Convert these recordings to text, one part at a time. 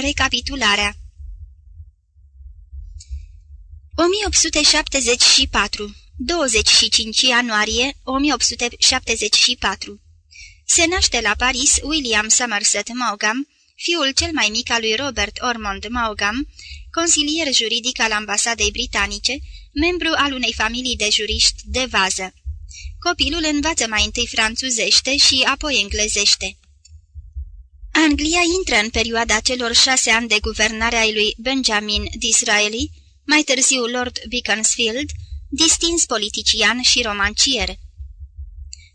Recapitularea 1874 25 ianuarie 1874 Se naște la Paris William Somerset Maugham, fiul cel mai mic al lui Robert Ormond Maugham, consilier juridic al ambasadei britanice, membru al unei familii de juriști de vază. Copilul învață mai întâi franțuzește și apoi englezește. Anglia intră în perioada celor șase ani de guvernare ai lui Benjamin Disraeli, mai târziu Lord Beaconsfield, distins politician și romancier.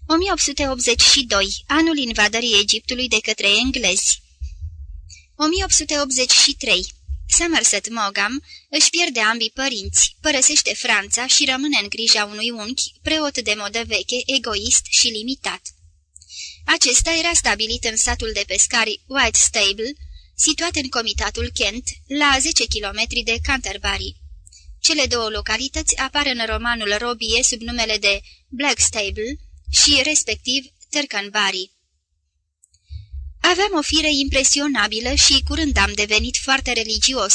1882, anul invadării Egiptului de către englezi. 1883, Somerset Maugham își pierde ambii părinți, părăsește Franța și rămâne în grija unui unchi, preot de modă veche, egoist și limitat. Acesta era stabilit în satul de pescari White Stable, situat în comitatul Kent, la 10 km de Canterbury. Cele două localități apar în romanul Robie sub numele de Blackstable și, respectiv, Tercanbury. Aveam o fire impresionabilă și curând am devenit foarte religios.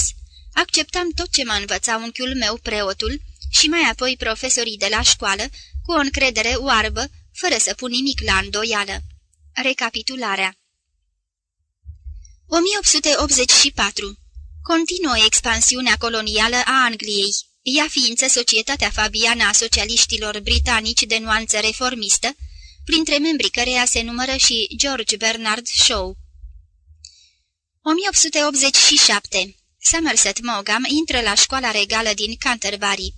Acceptam tot ce mă învăța unchiul meu, preotul, și mai apoi profesorii de la școală, cu o încredere oarbă, fără să pun nimic la îndoială. Recapitularea 1884 Continuă expansiunea colonială a Angliei, ea ființă societatea fabiană a socialiștilor britanici de nuanță reformistă, printre membrii căreia se numără și George Bernard Shaw. 1887. Somerset Maugham intră la școala regală din Canterbury.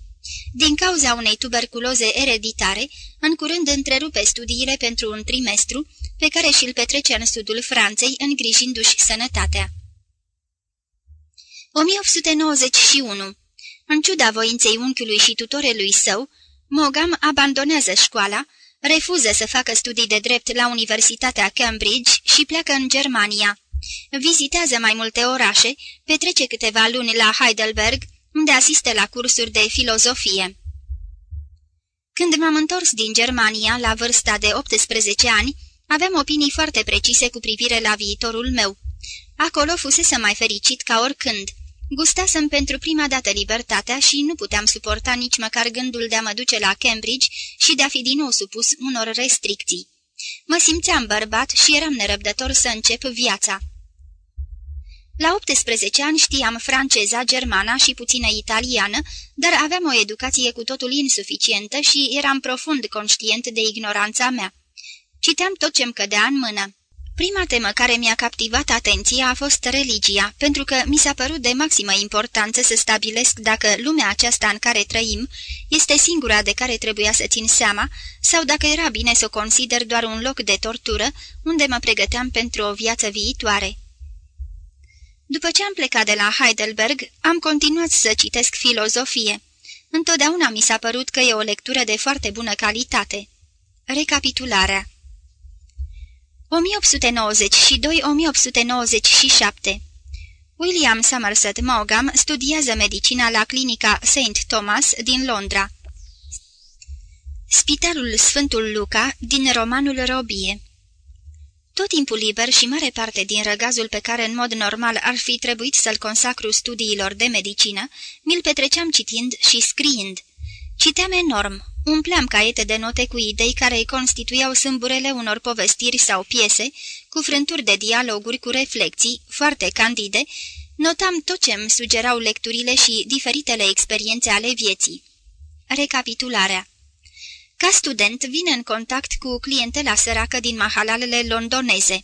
Din cauza unei tuberculoze ereditare, în curând întrerupe studiile pentru un trimestru, pe care și-l petrece în sudul Franței, îngrijindu-și sănătatea. 1891. În ciuda voinței unchiului și tutorelui său, Mogam abandonează școala, refuză să facă studii de drept la Universitatea Cambridge și pleacă în Germania. Vizitează mai multe orașe, petrece câteva luni la Heidelberg, unde asistă la cursuri de filozofie. Când m-am întors din Germania, la vârsta de 18 ani, aveam opinii foarte precise cu privire la viitorul meu. Acolo fusese mai fericit ca oricând. Gustasem pentru prima dată libertatea și nu puteam suporta nici măcar gândul de a mă duce la Cambridge și de a fi din nou supus unor restricții. Mă simțeam bărbat și eram nerăbdător să încep viața. La 18 ani știam franceza, germana și puțină italiană, dar aveam o educație cu totul insuficientă și eram profund conștient de ignoranța mea. Citeam tot ce-mi cădea în mână. Prima temă care mi-a captivat atenția a fost religia, pentru că mi s-a părut de maximă importanță să stabilesc dacă lumea aceasta în care trăim este singura de care trebuia să țin seama, sau dacă era bine să o consider doar un loc de tortură unde mă pregăteam pentru o viață viitoare. După ce am plecat de la Heidelberg, am continuat să citesc filozofie. Întotdeauna mi s-a părut că e o lectură de foarte bună calitate. Recapitularea 1892-1897 William Somerset Maugham studiază medicina la clinica St. Thomas din Londra. Spitalul Sfântul Luca din romanul Robie Tot timpul liber și mare parte din răgazul pe care în mod normal ar fi trebuit să-l consacru studiilor de medicină, mi-l petreceam citind și scriind. Citeam enorm, Umpleam caiete de note cu idei care îi constituiau sâmburele unor povestiri sau piese, cu frânturi de dialoguri cu reflexii, foarte candide, notam tot ce îmi sugerau lecturile și diferitele experiențe ale vieții. Recapitularea Ca student vin în contact cu clientela săracă din mahalalele londoneze.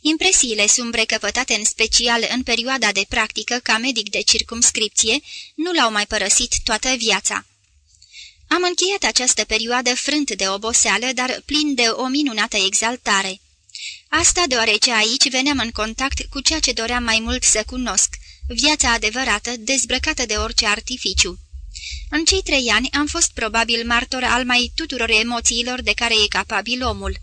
Impresiile sumbre căpătate în special în perioada de practică ca medic de circumscripție nu l-au mai părăsit toată viața. Am încheiat această perioadă frânt de oboseală, dar plin de o minunată exaltare. Asta deoarece aici veneam în contact cu ceea ce doream mai mult să cunosc, viața adevărată, dezbrăcată de orice artificiu. În cei trei ani am fost probabil martor al mai tuturor emoțiilor de care e capabil omul.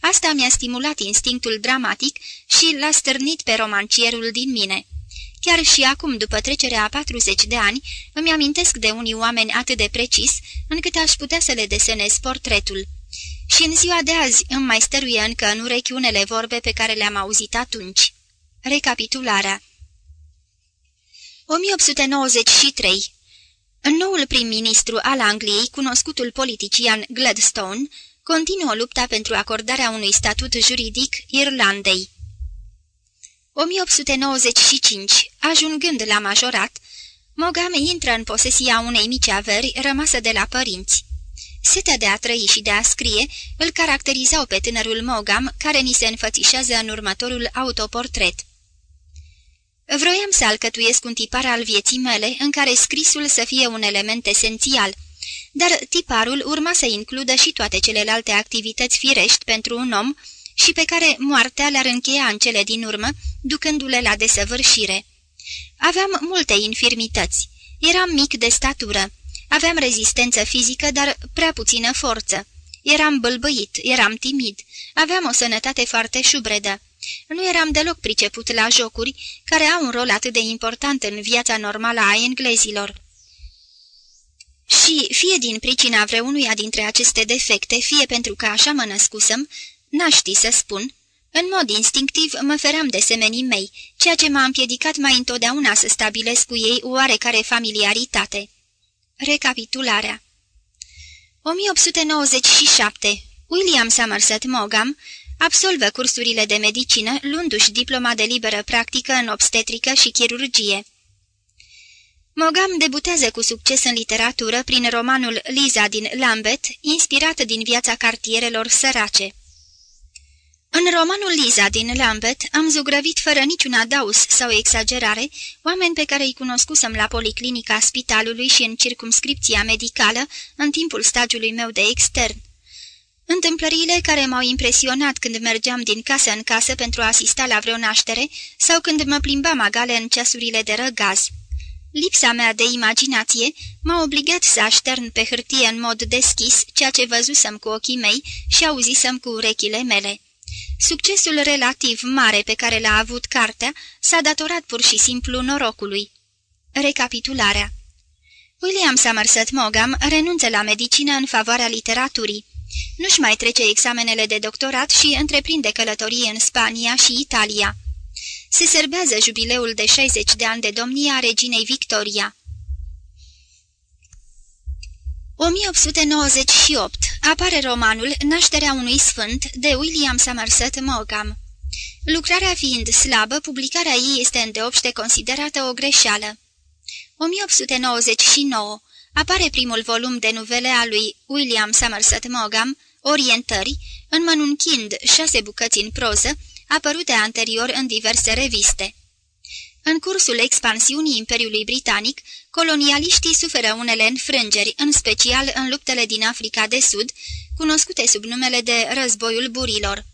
Asta mi-a stimulat instinctul dramatic și l-a stârnit pe romancierul din mine. Chiar și acum, după trecerea a 40 de ani, îmi amintesc de unii oameni atât de precis, încât aș putea să le desenez portretul. Și în ziua de azi îmi mai stăruie încă în urechi unele vorbe pe care le-am auzit atunci. Recapitularea 1893 Noul prim-ministru al Angliei, cunoscutul politician Gladstone, continuă lupta pentru acordarea unui statut juridic Irlandei. 1895. Ajungând la majorat, Mogam intră în posesia unei mici averi rămasă de la părinți. Setea de a trăi și de a scrie îl caracterizau pe tânărul Mogam, care ni se înfățișează în următorul autoportret. Vroiam să alcătuiesc un tipar al vieții mele, în care scrisul să fie un element esențial, dar tiparul urma să includă și toate celelalte activități firești pentru un om și pe care moartea le-ar încheia în cele din urmă, ducându-le la desăvârșire. Aveam multe infirmități. Eram mic de statură. Aveam rezistență fizică, dar prea puțină forță. Eram bălbăit, eram timid. Aveam o sănătate foarte șubredă. Nu eram deloc priceput la jocuri, care au un rol atât de important în viața normală a englezilor. Și, fie din pricina vreunuia dintre aceste defecte, fie pentru că așa mă născusem, n-aș ști să spun, în mod instinctiv mă feream de semenii mei, ceea ce m-a împiedicat mai întotdeauna să stabilesc cu ei oarecare familiaritate. Recapitularea 1897. William Somerset Maugham absolvă cursurile de medicină, luându-și diploma de liberă practică în obstetrică și chirurgie. Mogam debutează cu succes în literatură prin romanul Liza din Lambeth, inspirat din viața cartierelor sărace. În romanul Liza din Lambeth am zugrăvit fără niciun adaus sau exagerare oameni pe care îi cunoscusem la policlinica spitalului și în circumscripția medicală în timpul stagiului meu de extern. Întâmplările care m-au impresionat când mergeam din casă în casă pentru a asista la vreo naștere sau când mă plimbam agale în ceasurile de răgaz. Lipsa mea de imaginație m-a obligat să aștern pe hârtie în mod deschis ceea ce văzusem cu ochii mei și auzisem cu urechile mele. Succesul relativ mare pe care l-a avut cartea s-a datorat pur și simplu norocului. Recapitularea William Somerset Maugham renunță la medicină în favoarea literaturii. Nu-și mai trece examenele de doctorat și întreprinde călătorii în Spania și Italia. Se serbează jubileul de 60 de ani de domnie a reginei Victoria. 1898. Apare romanul Nașterea unui sfânt de William Somerset Maugham. Lucrarea fiind slabă, publicarea ei este îndeopște considerată o greșeală. 1899. Apare primul volum de novele a lui William Somerset Maugham, Orientări, înmănunchind șase bucăți în proză, apărute anterior în diverse reviste. În cursul expansiunii Imperiului Britanic, colonialiștii suferă unele înfrângeri, în special în luptele din Africa de Sud, cunoscute sub numele de Războiul Burilor.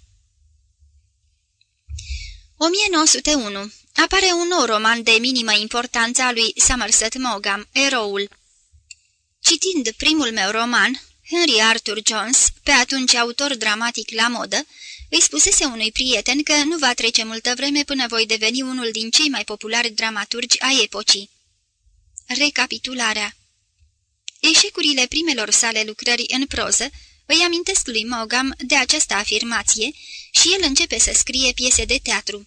1901. Apare un nou roman de minimă importanță a lui Somerset Maugham, Eroul. Citind primul meu roman, Henry Arthur Jones, pe atunci autor dramatic la modă, îi spusese unui prieten că nu va trece multă vreme până voi deveni unul din cei mai populari dramaturgi ai epocii. Recapitularea Eșecurile primelor sale lucrări în proză îi amintesc lui Mogam de această afirmație și el începe să scrie piese de teatru.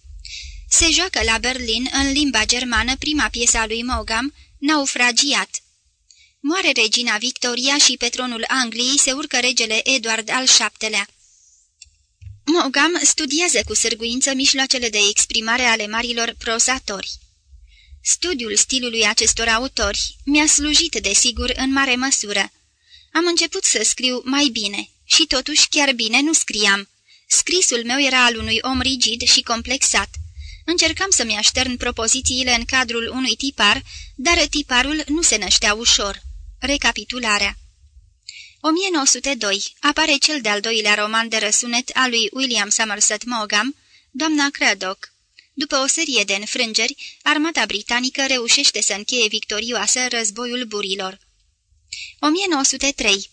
Se joacă la Berlin în limba germană prima piesă a lui Mogam, Naufragiat. Moare regina Victoria și pe tronul Angliei se urcă regele Edward al VII-lea. Mogam studiază cu sârguință mijloacele de exprimare ale marilor prozatori. Studiul stilului acestor autori mi-a slujit, desigur, în mare măsură. Am început să scriu mai bine și totuși chiar bine nu scriam. Scrisul meu era al unui om rigid și complexat. Încercam să-mi aștern propozițiile în cadrul unui tipar, dar tiparul nu se năștea ușor. Recapitularea 1902. Apare cel de-al doilea roman de răsunet al lui William Somerset Maugham, Doamna Craddock. După o serie de înfrângeri, armata britanică reușește să încheie victorioasă războiul burilor. 1903.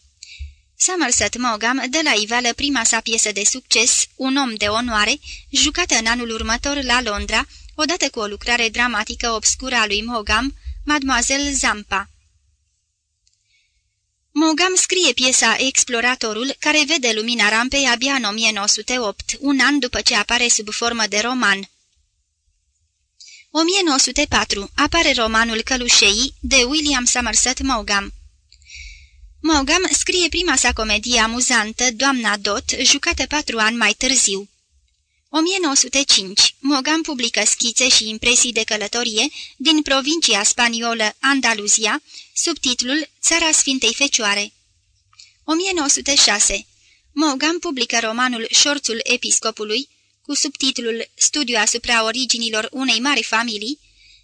Somerset Maugham dă la iveală prima sa piesă de succes, Un om de onoare, jucată în anul următor la Londra, odată cu o lucrare dramatică obscură a lui Maugham, Mademoiselle Zampa. Mogam scrie piesa Exploratorul, care vede lumina rampei abia în 1908, un an după ce apare sub formă de roman. 1904. Apare romanul Călușeii de William Somerset Maugham. Maugham scrie prima sa comedie amuzantă, Doamna Dot, jucată patru ani mai târziu. 1905. Maugham publică schițe și impresii de călătorie din provincia spaniolă Andaluzia, sub titlul Țara Sfintei Fecioare. 1906. Maugham publică romanul Șorțul Episcopului, cu subtitlul Studiu asupra originilor unei mari familii,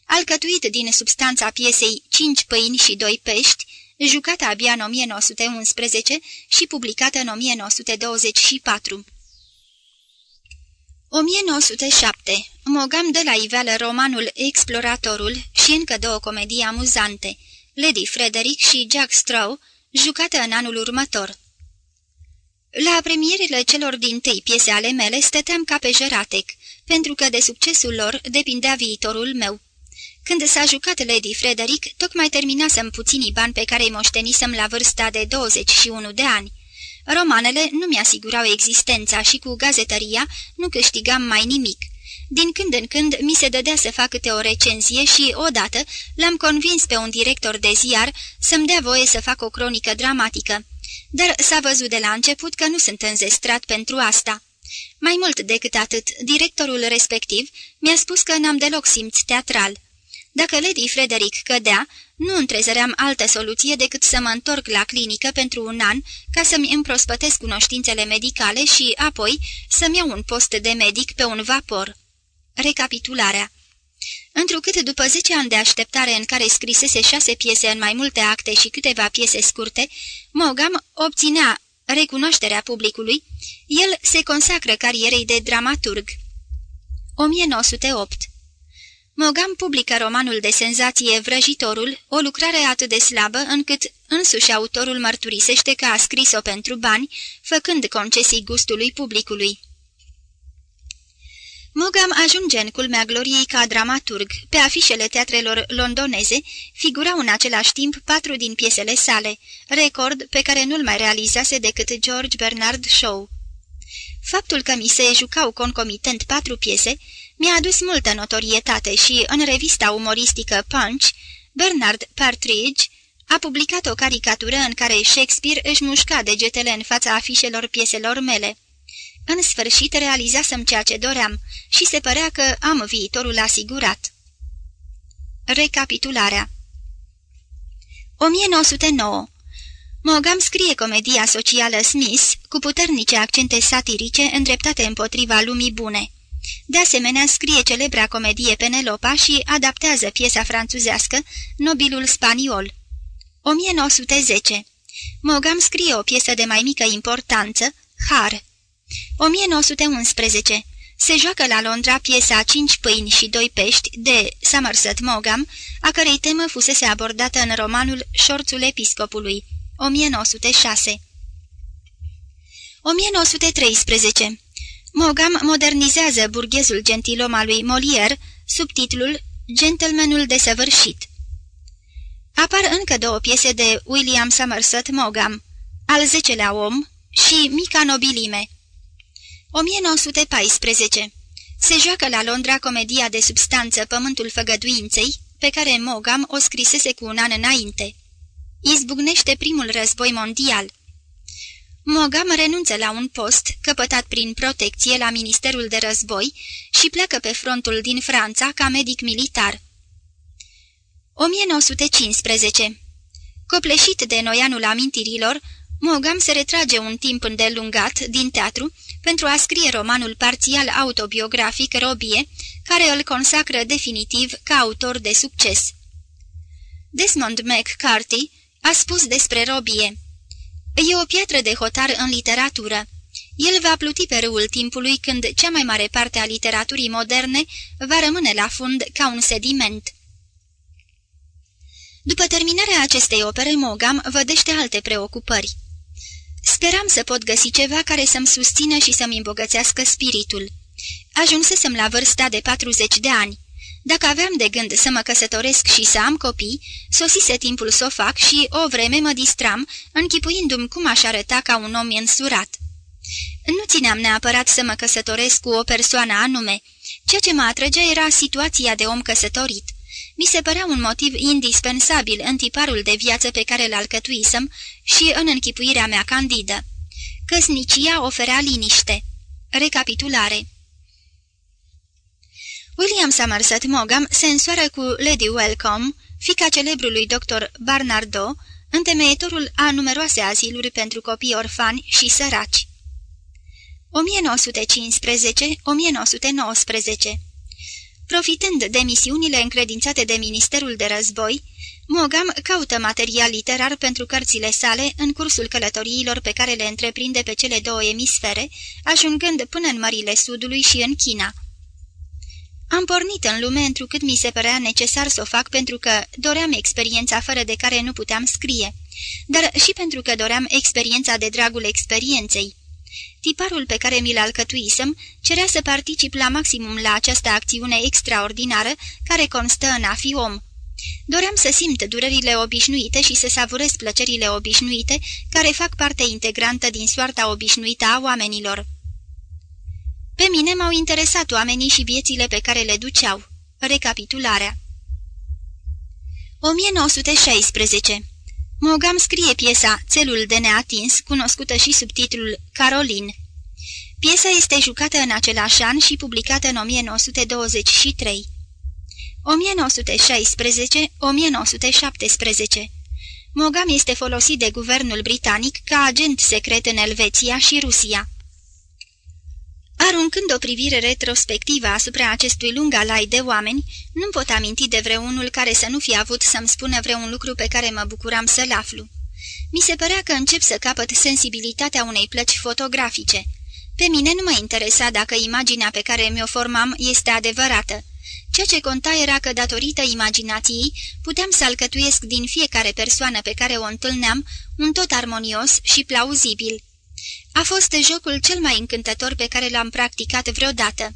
alcătuit din substanța piesei Cinci pâini și doi pești, jucată abia în 1911 și publicată în 1924. 1907. Mogam de la iveală romanul Exploratorul și încă două comedii amuzante, Lady Frederick și Jack Straw, jucată în anul următor. La premierile celor din tei piese ale mele stăteam ca pe jeratec, pentru că de succesul lor depindea viitorul meu. Când s-a jucat Lady Frederick, tocmai terminasem puținii bani pe care îi moștenisem la vârsta de 21 de ani. Romanele nu mi-asigurau existența și cu gazetăria nu câștigam mai nimic. Din când în când mi se dădea să fac câte o recenzie și, odată, l-am convins pe un director de ziar să-mi dea voie să fac o cronică dramatică. Dar s-a văzut de la început că nu sunt înzestrat pentru asta. Mai mult decât atât, directorul respectiv mi-a spus că n-am deloc simț teatral. Dacă Lady Frederick cădea, nu întrezăream altă soluție decât să mă întorc la clinică pentru un an ca să-mi împrospătesc cunoștințele medicale și, apoi, să-mi iau un post de medic pe un vapor. Recapitularea Întrucât după zece ani de așteptare în care scrisese șase piese în mai multe acte și câteva piese scurte, Mogam obținea recunoașterea publicului, el se consacră carierei de dramaturg. 1908 Mogam publică romanul de senzație Vrăjitorul, o lucrare atât de slabă încât însuși autorul mărturisește că a scris-o pentru bani, făcând concesii gustului publicului. Mogam ajunge în culmea gloriei ca dramaturg. Pe afișele teatrelor londoneze figurau în același timp patru din piesele sale, record pe care nu-l mai realizase decât George Bernard Shaw. Faptul că mi se jucau concomitent patru piese mi-a adus multă notorietate și, în revista umoristică Punch, Bernard Partridge a publicat o caricatură în care Shakespeare își mușca degetele în fața afișelor pieselor mele. În sfârșit realizasem ceea ce doream și se părea că am viitorul asigurat. Recapitularea 1909 Mogam scrie comedia socială Smith cu puternice accente satirice îndreptate împotriva lumii bune. De asemenea, scrie celebra comedie Penelopa și adaptează piesa franțuzească Nobilul Spaniol. 1910 Mogam scrie o piesă de mai mică importanță, Har. 1911. Se joacă la Londra piesa Cinci pâini și doi pești de Somerset Maugham, a cărei temă fusese abordată în romanul Șorțul Episcopului, 1906. 1913. Mogam modernizează burghezul gentilom al lui Molière sub titlul Gentlemanul desăvârșit. Apar încă două piese de William Somerset Maugham, Al zecelea om și Mica nobilime. 1914. Se joacă la Londra comedia de substanță Pământul Făgăduinței, pe care Mogam o scrisese cu un an înainte. Izbucnește primul război mondial. Mogam renunță la un post, căpătat prin protecție la Ministerul de Război și pleacă pe frontul din Franța ca medic militar. 1915. Copleșit de noianul amintirilor, Mogam se retrage un timp îndelungat din teatru pentru a scrie romanul parțial autobiografic Robie, care îl consacră definitiv ca autor de succes. Desmond McCarthy a spus despre Robie E o piatră de hotar în literatură. El va pluti pe râul timpului când cea mai mare parte a literaturii moderne va rămâne la fund ca un sediment. După terminarea acestei opere, Mogam vădește alte preocupări. Speram să pot găsi ceva care să-mi susțină și să-mi îmbogățească spiritul. Ajunsesem la vârsta de 40 de ani. Dacă aveam de gând să mă căsătoresc și să am copii, sosise timpul să o fac și o vreme mă distram, închipuindu-mi cum aș arăta ca un om însurat. Nu țineam neapărat să mă căsătoresc cu o persoană anume, Ceea ce mă atrăgea era situația de om căsătorit. Mi se părea un motiv indispensabil în tiparul de viață pe care îl alcătuisem și în închipuirea mea candidă. Căsnicia oferea liniște. Recapitulare William Somerset Maugham se însoară cu Lady Welcome, fica celebrului doctor Barnardo, întemeietorul a numeroase aziluri pentru copii orfani și săraci. 1915-1919 Profitând de misiunile încredințate de Ministerul de Război, Mogam caută material literar pentru cărțile sale în cursul călătoriilor pe care le întreprinde pe cele două emisfere, ajungând până în Mările Sudului și în China. Am pornit în lume întrucât mi se părea necesar să o fac pentru că doream experiența fără de care nu puteam scrie, dar și pentru că doream experiența de dragul experienței. Tiparul pe care mi-l alcătuisem cerea să particip la maximum la această acțiune extraordinară care constă în a fi om. Doream să simt durerile obișnuite și să savurez plăcerile obișnuite care fac parte integrantă din soarta obișnuită a oamenilor. Pe mine m-au interesat oamenii și viețile pe care le duceau. Recapitularea 1916 Mogam scrie piesa Țelul de neatins, cunoscută și sub titlul Carolin. Piesa este jucată în același an și publicată în 1923. 1916-1917 Mogam este folosit de guvernul britanic ca agent secret în Elveția și Rusia. Aruncând o privire retrospectivă asupra acestui lung alai de oameni, nu pot aminti de vreunul care să nu fi avut să-mi spună vreun lucru pe care mă bucuram să-l aflu. Mi se părea că încep să capăt sensibilitatea unei plăci fotografice. Pe mine nu mă interesa dacă imaginea pe care mi-o formam este adevărată. Ceea ce conta era că, datorită imaginației, puteam să alcătuiesc din fiecare persoană pe care o întâlneam un tot armonios și plauzibil. A fost jocul cel mai încântător pe care l-am practicat vreodată.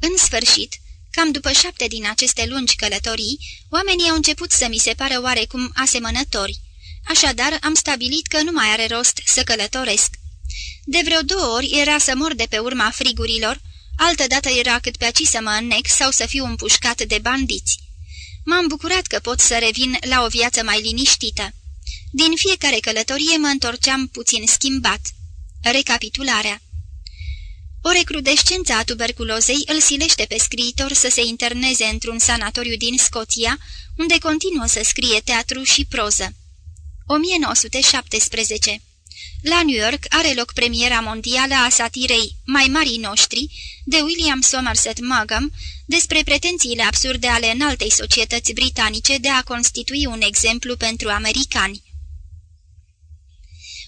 În sfârșit, cam după șapte din aceste lungi călătorii, oamenii au început să mi se pară oarecum asemănători. Așadar, am stabilit că nu mai are rost să călătoresc. De vreo două ori era să mor de pe urma frigurilor, altădată era cât pe aci să mă înnec sau să fiu împușcat de bandiți. M-am bucurat că pot să revin la o viață mai liniștită. Din fiecare călătorie mă întorceam puțin schimbat. Recapitularea O recrudescență a tuberculozei îl silește pe scriitor să se interneze într-un sanatoriu din Scoția, unde continuă să scrie teatru și proză. 1917 La New York are loc premiera mondială a satirei Mai marii noștri de William Somerset Maugham despre pretențiile absurde ale înaltei societăți britanice de a constitui un exemplu pentru americani.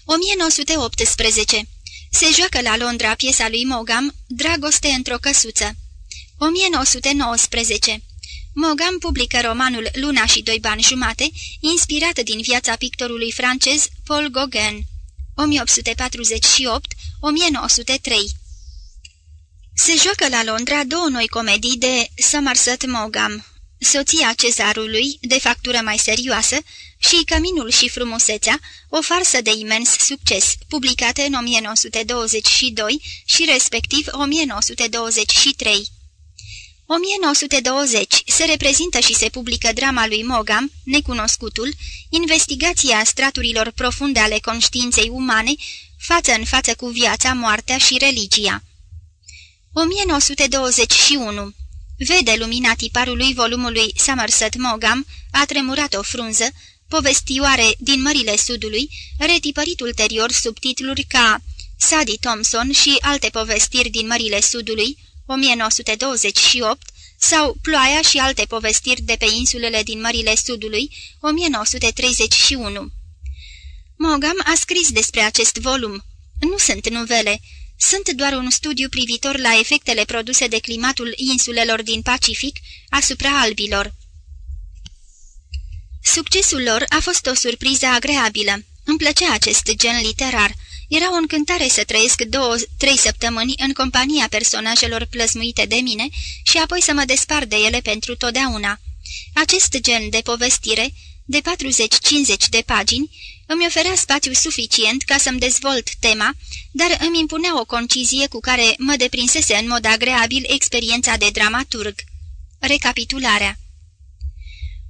1918. Se joacă la Londra piesa lui Mogam, Dragoste într-o căsuță. 1919. Mogam publică romanul Luna și doi bani jumate, inspirat din viața pictorului francez Paul Gauguin. 1848-1903 Se joacă la Londra două noi comedii de Somerset Maugham, Soția cezarului, de factură mai serioasă, și Căminul și frumusețea, o farsă de imens succes, publicată în 1922 și respectiv 1923. 1920 se reprezintă și se publică drama lui Mogam, Necunoscutul, investigația straturilor profunde ale conștiinței umane, față în față cu viața, moartea și religia. 1921 Vede lumina tiparului volumului Somerset Mogam, a tremurat o frunză, povestioare din Mările Sudului, retipărit ulterior sub titluri ca Sadie Thompson și alte povestiri din Mările Sudului, 1928, sau Ploaia și alte povestiri de pe insulele din Mările Sudului, 1931. Mogam a scris despre acest volum. Nu sunt nuvele, sunt doar un studiu privitor la efectele produse de climatul insulelor din Pacific asupra albilor. Succesul lor a fost o surpriză agreabilă. Îmi plăcea acest gen literar. Era o încântare să trăiesc două-trei săptămâni în compania personajelor plăsmuite de mine și apoi să mă despar de ele pentru totdeauna. Acest gen de povestire, de 40-50 de pagini, Îmi oferea spațiu suficient ca să-mi dezvolt tema, dar îmi impunea o concizie cu care mă deprinsese în mod agreabil experiența de dramaturg. Recapitularea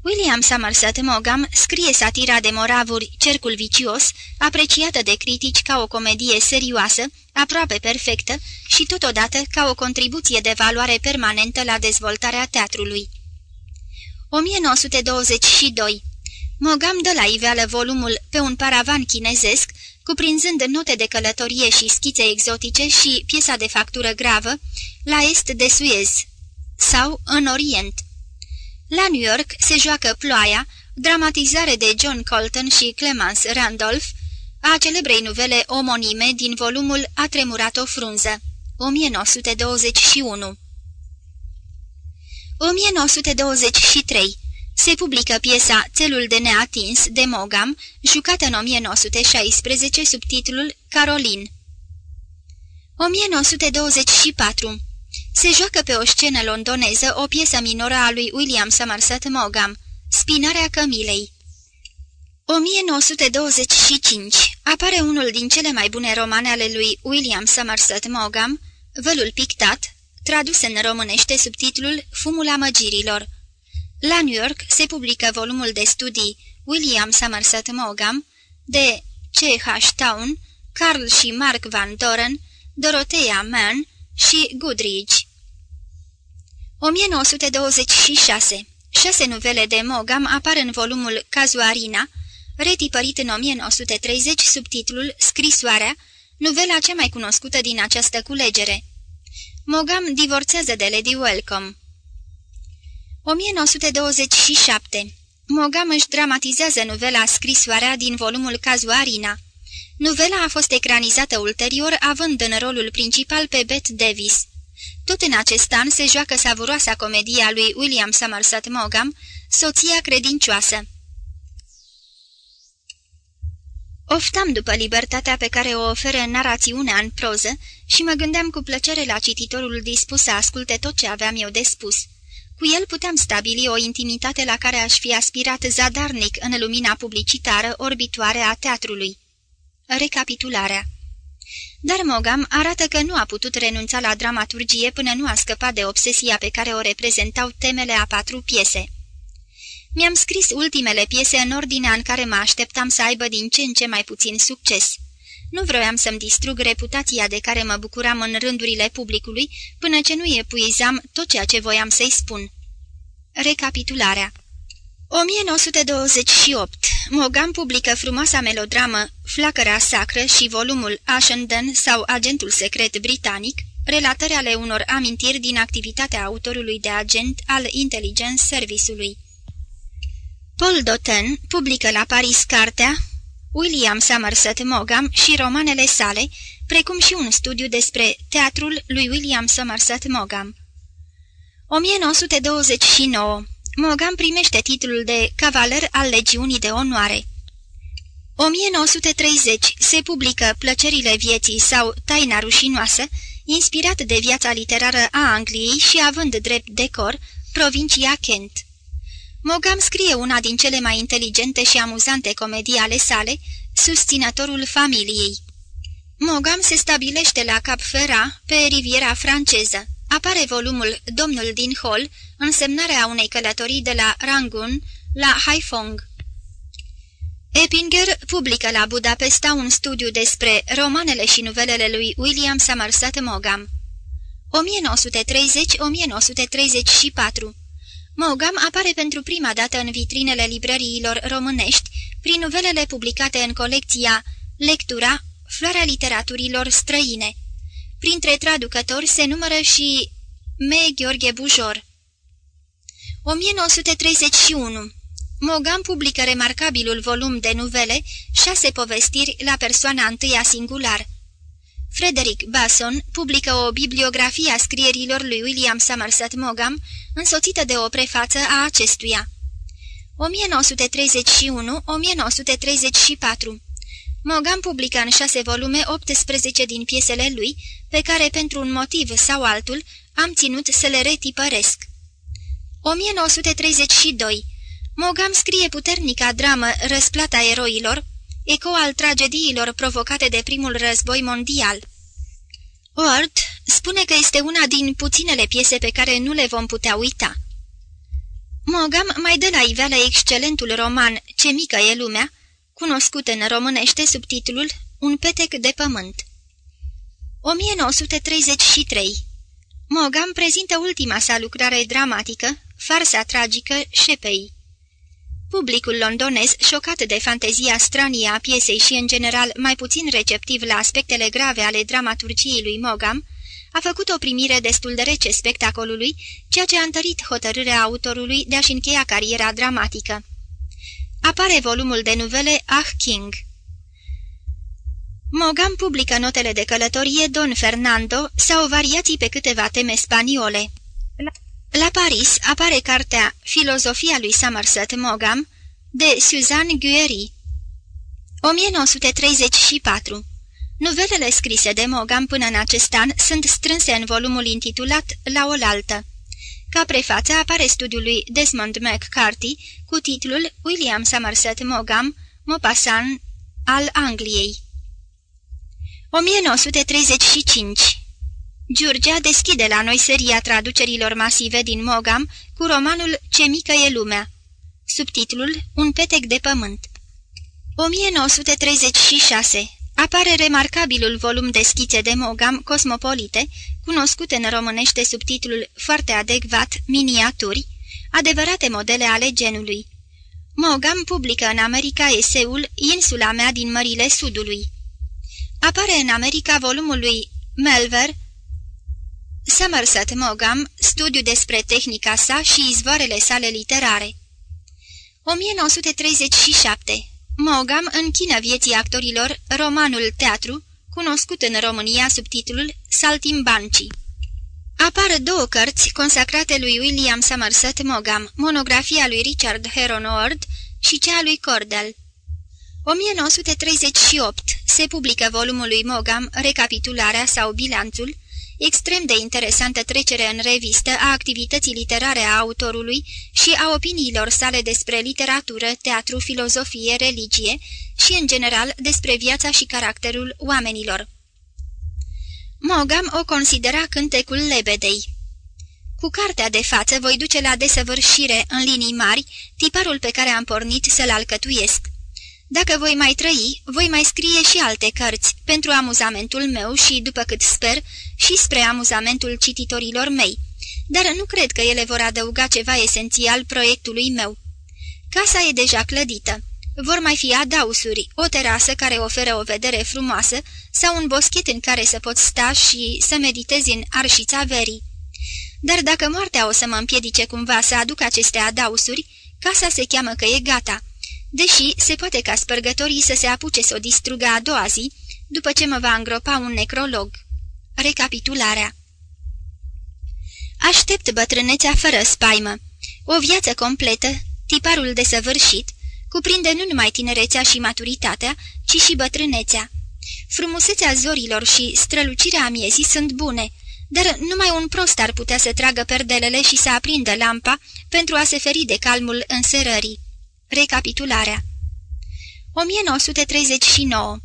William Somerset Maugham scrie satira de moravuri Cercul Vicios, apreciată de critici ca o comedie serioasă, aproape perfectă și totodată ca o contribuție de valoare permanentă la dezvoltarea teatrului. 1922 Mogam dă la iveală volumul pe un paravan chinezesc, cuprinzând note de călătorie și schițe exotice și piesa de factură gravă, la est de Suez sau în Orient. La New York se joacă Ploaia, dramatizare de John Colton și Clemence Randolph, a celebrei novele omonime din volumul A tremurat o frunză, 1921. 1923 se publică piesa Țelul de neatins de Mogam, jucată în 1916 sub titlul Carolin. 1924 Se joacă pe o scenă londoneză o piesă minoră a lui William Somerset Maugham, Spinarea Cămilei. 1925 apare unul din cele mai bune romane ale lui William Somerset Maugham, Vălul pictat, tradus în românește sub titlul Fumul amăgirilor. La New York se publică volumul de studii William Somerset Maugham de C.H. Town, Carl și Mark Van Doren, Dorothea Mann și Goodrich. 1926 Șase novele de Mogam apar în volumul Cazuarina, retipărit în 1930 sub titlul Scrisoarea, novela cea mai cunoscută din această culegere. Mogam divorțează de Lady Welcome. 1927 Mogam își dramatizează novela Scrisoarea din volumul Cazuarina. Novela a fost ecranizată ulterior, având în rolul principal pe Bette Davis. Tot în acest an se joacă savuroasa comedie a lui William Somerset Maugham, Soția credincioasă. Oftam după libertatea pe care o oferă narațiunea în proză și mă gândeam cu plăcere la cititorul dispus să asculte tot ce aveam eu de spus. Cu el puteam stabili o intimitate la care aș fi aspirat zadarnic în lumina publicitară orbitoare a teatrului. Recapitularea Dar Mogam arată că nu a putut renunța la dramaturgie până nu a scăpat de obsesia pe care o reprezentau temele a patru piese. Mi-am scris ultimele piese în ordinea în care mă așteptam să aibă din ce în ce mai puțin succes. Nu vroiam să-mi distrug reputația de care mă bucuram în rândurile publicului, până ce nu epuizam tot ceea ce voiam să-i spun. Recapitularea 1928. Mogam publică frumoasa melodramă Flacăra Sacră și volumul Ashenden sau Agentul Secret Britanic, relatări ale unor amintiri din activitatea autorului de agent al Intelligence Service-ului. Paul Doten publică la Paris cartea William Somerset Maugham și romanele sale, precum și un studiu despre teatrul lui William Somerset Maugham. 1929. Maugham primește titlul de Cavaler al Legiunii de Onoare. 1930. Se publică Plăcerile vieții sau Taina rușinoasă, inspirat de viața literară a Angliei și având drept decor provincia Kent. Mogam scrie una din cele mai inteligente și amuzante comedii ale sale, Susținătorul familiei. Mogam se stabilește la Cap Ferrat, pe riviera franceză. Apare volumul Domnul din Hall, însemnarea unei călătorii de la Rangun la Haiphong. Epinger publică la Budapesta un studiu despre romanele și novelele lui William Somerset Maugham. 1930-1934 Mogam apare pentru prima dată în vitrinele librăriilor românești prin novelele publicate în colecția Lectura, Floarea literaturilor străine. Printre traducători se numără și Me Gheorghe Bujor. 1931 Mogam publică remarcabilul volum de novele, șase povestiri la persoana întâia singular. Frederick Basson publică o bibliografie a scrierilor lui William Somerset Maugham, însoțită de o prefață a acestuia. 1931-1934 Maugham publică în șase volume 18 din piesele lui, pe care, pentru un motiv sau altul, am ținut să le retipăresc. 1932 Mogam scrie puternica dramă Răsplata eroilor, eco al tragediilor provocate de primul război mondial. Ward spune că este una din puținele piese pe care nu le vom putea uita. Mogam mai dă la iveală excelentul roman Ce mică e lumea, cunoscut în românește sub titlul Un petec de pământ. 1933 Mogam prezintă ultima sa lucrare dramatică, farsa tragică Shepei. Publicul londonez, șocat de fantezia stranie a piesei și, în general, mai puțin receptiv la aspectele grave ale dramaturgiei lui Mogam, a făcut o primire destul de rece spectacolului, ceea ce a întărit hotărârea autorului de a-și încheia cariera dramatică. Apare volumul de nuvele Ah King. Mogam publică notele de călătorie Don Fernando sau variații pe câteva teme spaniole. La Paris apare cartea Filozofia lui Somerset Mogam de Suzanne Guery. 1934 Novelele scrise de Mogam până în acest an sunt strânse în volumul intitulat La oaltă. Ca prefață apare studiul lui Desmond McCarthy cu titlul William Somerset Mogam, Maupassant al Angliei. 1935 Giurgia deschide la noi seria traducerilor masive din Mogam cu romanul Ce mică e lumea. Subtitlul Un petec de pământ. 1936 apare remarcabilul volum de schițe de Mogam Cosmopolite, cunoscut în românește sub titlul foarte adecvat Miniaturi, adevărate modele ale genului. Mogam publică în America eseul Insula mea din mările Sudului. Apare în America volumul lui Melver, Somerset Mogam, studiu despre tehnica sa și izvoarele sale literare. 1937 Mogam închină vieții actorilor romanul teatru, cunoscut în România sub titlul Saltimbanci. Apar două cărți consacrate lui William Somerset Mogam, monografia lui Richard Heron Ward și cea lui Cordell. 1938 se publică volumul lui Mogam, recapitularea sau bilanțul, extrem de interesantă trecere în revistă a activității literare a autorului și a opiniilor sale despre literatură, teatru, filozofie, religie și, în general, despre viața și caracterul oamenilor. Mogam o considera cântecul lebedei. Cu cartea de față voi duce la desăvârșire în linii mari tiparul pe care am pornit să-l alcătuiesc. Dacă voi mai trăi, voi mai scrie și alte cărți, pentru amuzamentul meu și, după cât sper, și spre amuzamentul cititorilor mei, dar nu cred că ele vor adăuga ceva esențial proiectului meu. Casa e deja clădită. Vor mai fi adausuri, o terasă care oferă o vedere frumoasă sau un boschet în care să pot sta și să meditezi în arșița verii. Dar dacă moartea o să mă împiedice cumva să aduc aceste adausuri, casa se cheamă că e gata deși se poate ca spărgătorii să se apuce să o distrugă a doua zi, după ce mă va îngropa un necrolog. Recapitularea Aștept bătrânețea fără spaimă. O viață completă, tiparul desăvârșit, cuprinde nu numai tinerețea și maturitatea, ci și bătrânețea. Frumusețea zorilor și strălucirea amiezii sunt bune, dar numai un prost ar putea să tragă perdelele și să aprindă lampa pentru a se feri de calmul înserării. Recapitularea 1939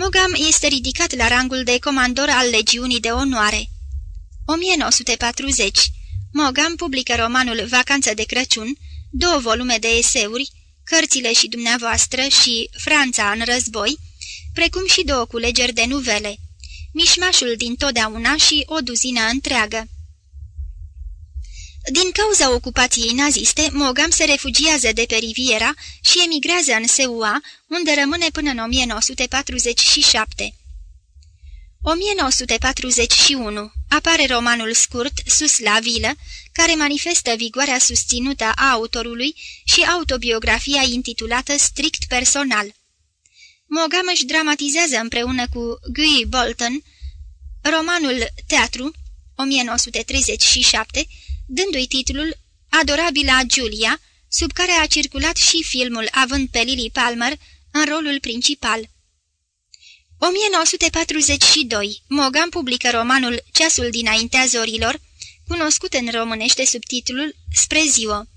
Mogam este ridicat la rangul de comandor al Legiunii de Onoare. 1940 Mogam publică romanul Vacanță de Crăciun, două volume de eseuri, Cărțile și dumneavoastră și Franța în război, precum și două culegeri de nuvele, Mișmașul din totdeauna și o duzină întreagă. Din cauza ocupației naziste, Mogam se refugiază de pe Riviera și emigrează în SUA, unde rămâne până în 1947. 1941. Apare romanul scurt, Sus la vilă, care manifestă vigoarea susținută a autorului și autobiografia intitulată Strict personal. Mogam își dramatizează împreună cu Guy Bolton romanul Teatru, 1937, dându-i titlul Adorabila Julia, sub care a circulat și filmul având pe Lily Palmer în rolul principal. 1942. Mogam publică romanul Ceasul dinaintea zorilor, cunoscut în românește sub titlul Spre ziua.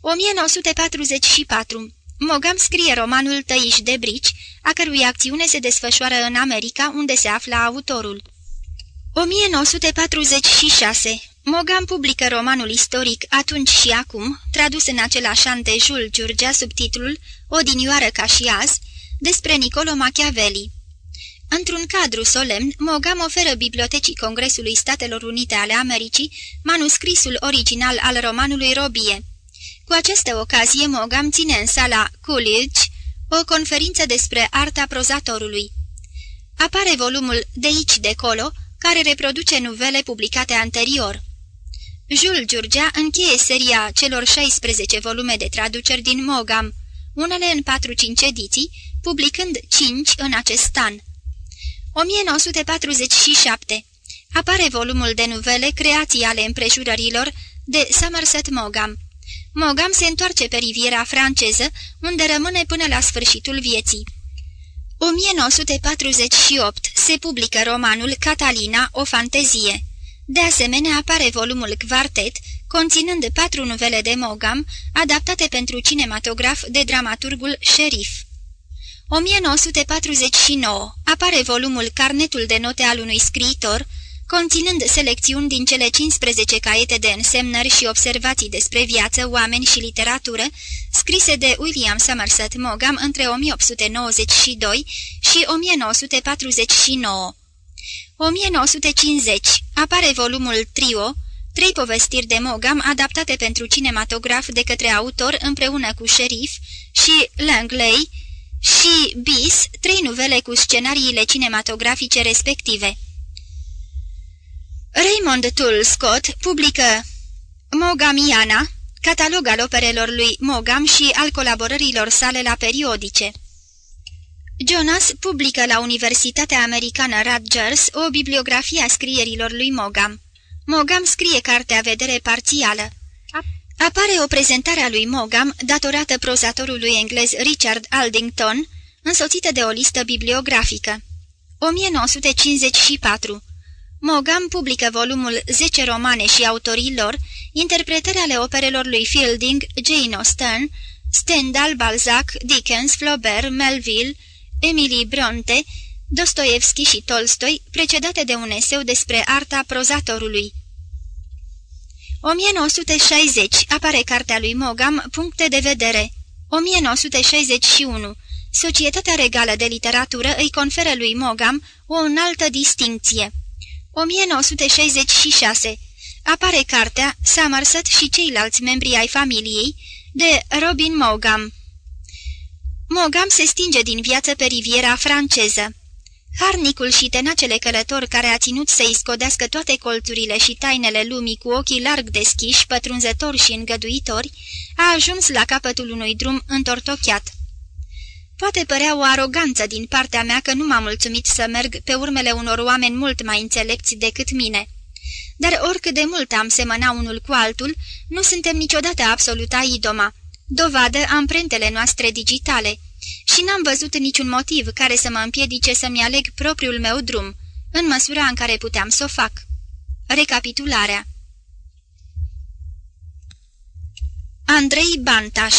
1944. Mogam scrie romanul Tăiși de brici, a cărui acțiune se desfășoară în America, unde se află autorul. 1946. Mogam publică romanul istoric Atunci și Acum, tradus în același an de Jules Giurgea sub titlul Odinioară ca și azi, despre Nicolo Machiavelli. Într-un cadru solemn, Mogam oferă Bibliotecii Congresului Statelor Unite ale Americii manuscrisul original al romanului Robie. Cu această ocazie, Mogam ține în sala Coolidge o conferință despre arta prozatorului. Apare volumul De aici de colo, care reproduce nuvele publicate anterior. Jules Giurgea încheie seria celor 16 volume de traduceri din Mogam, unele în 4-5 ediții, publicând 5 în acest an. 1947. Apare volumul de nuvele Creații ale împrejurărilor de Somerset Mogam. Mogam se întoarce pe riviera franceză, unde rămâne până la sfârșitul vieții. 1948. Se publică romanul Catalina, o fantezie. De asemenea, apare volumul Quartet, conținând patru nuvele de Mogam, adaptate pentru cinematograf de dramaturgul Sheriff. 1949. Apare volumul Carnetul de note al unui scriitor, conținând selecțiuni din cele 15 caiete de însemnări și observații despre viață, oameni și literatură, scrise de William Somerset Maugham între 1892 și 1949. 1950. Apare volumul Trio, trei povestiri de Mogam adaptate pentru cinematograf de către autor împreună cu Sheriff și Langley și Bis, trei nuvele cu scenariile cinematografice respective. Raymond Tull Scott publică Mogamiana, catalog al operelor lui Mogam și al colaborărilor sale la periodice. Jonas publică la Universitatea Americană Rutgers o bibliografie a scrierilor lui Mogam. Mogam scrie cartea Vedere parțială. Apare o prezentare a lui Mogam, datorată prozatorului englez Richard Aldington, însoțită de o listă bibliografică. 1954 Mogam publică volumul 10 romane și autorii lor, interpretări ale operelor lui Fielding, Jane Austen, Stendhal, Balzac, Dickens, Flaubert, Melville, Emily Bronte, Dostoevski și Tolstoi, precedate de un eseu despre arta prozatorului. 1960 apare cartea lui Mogam, Puncte de vedere. 1961 Societatea Regală de Literatură îi conferă lui Mogam o înaltă distinție. 1966 apare cartea Somerset și ceilalți membri ai familiei de Robin Mogam. Mogam se stinge din viață pe riviera franceză. Harnicul și tenacele călător care a ținut să-i scodească toate colțurile și tainele lumii cu ochii larg deschiși, pătrunzători și îngăduitori, a ajuns la capătul unui drum întortocheat. Poate părea o aroganță din partea mea că nu m-am mulțumit să merg pe urmele unor oameni mult mai înțelepți decât mine. Dar oricât de mult am semăna unul cu altul, nu suntem niciodată absoluta idoma, dovadă amprentele noastre digitale, și n-am văzut niciun motiv care să mă împiedice să-mi aleg propriul meu drum, în măsura în care puteam să o fac. Recapitularea. Andrei Bantaș